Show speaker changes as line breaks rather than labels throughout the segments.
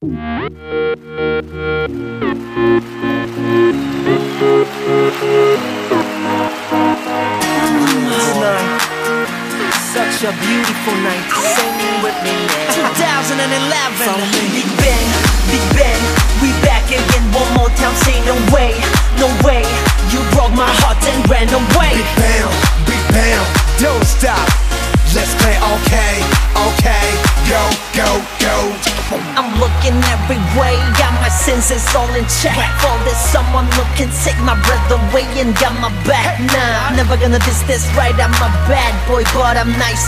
Tonight, such a beautiful night. Sing with me now.
2011
Follow.
Big Bang, Big Bang We back again one more time Say no way, no in check For this someone looking Take my breath away and got my back Nah, never gonna diss this right I'm a bad boy but I'm nice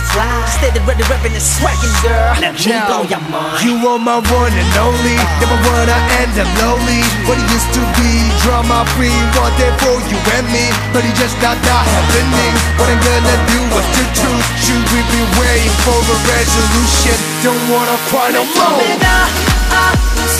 Steady, ready, repping and swagging girl Let me blow your mind
You are my one and only. Never wanna end up lonely. What it used to be, drama free, wanted for you and me. But it just not not happening. What I'm gonna do, what's the truth? Should we be waiting for a resolution? Don't wanna cry no more.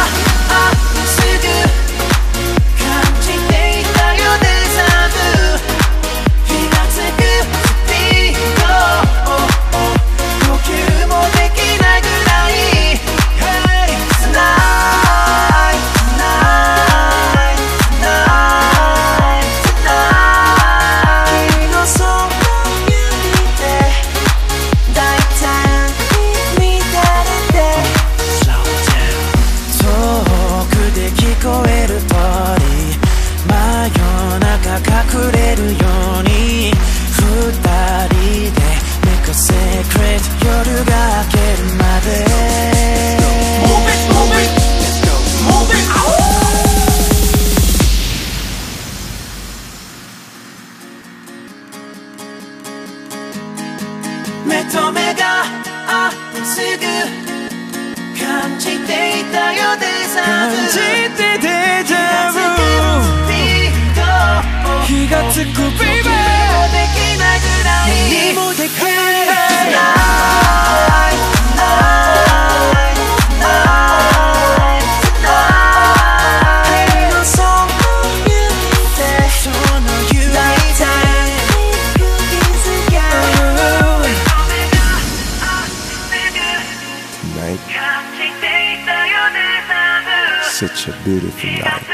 るよう人で Make a ト夜が明けるまで。Move it, move 感じていたようでさ感じ
such a beautiful night.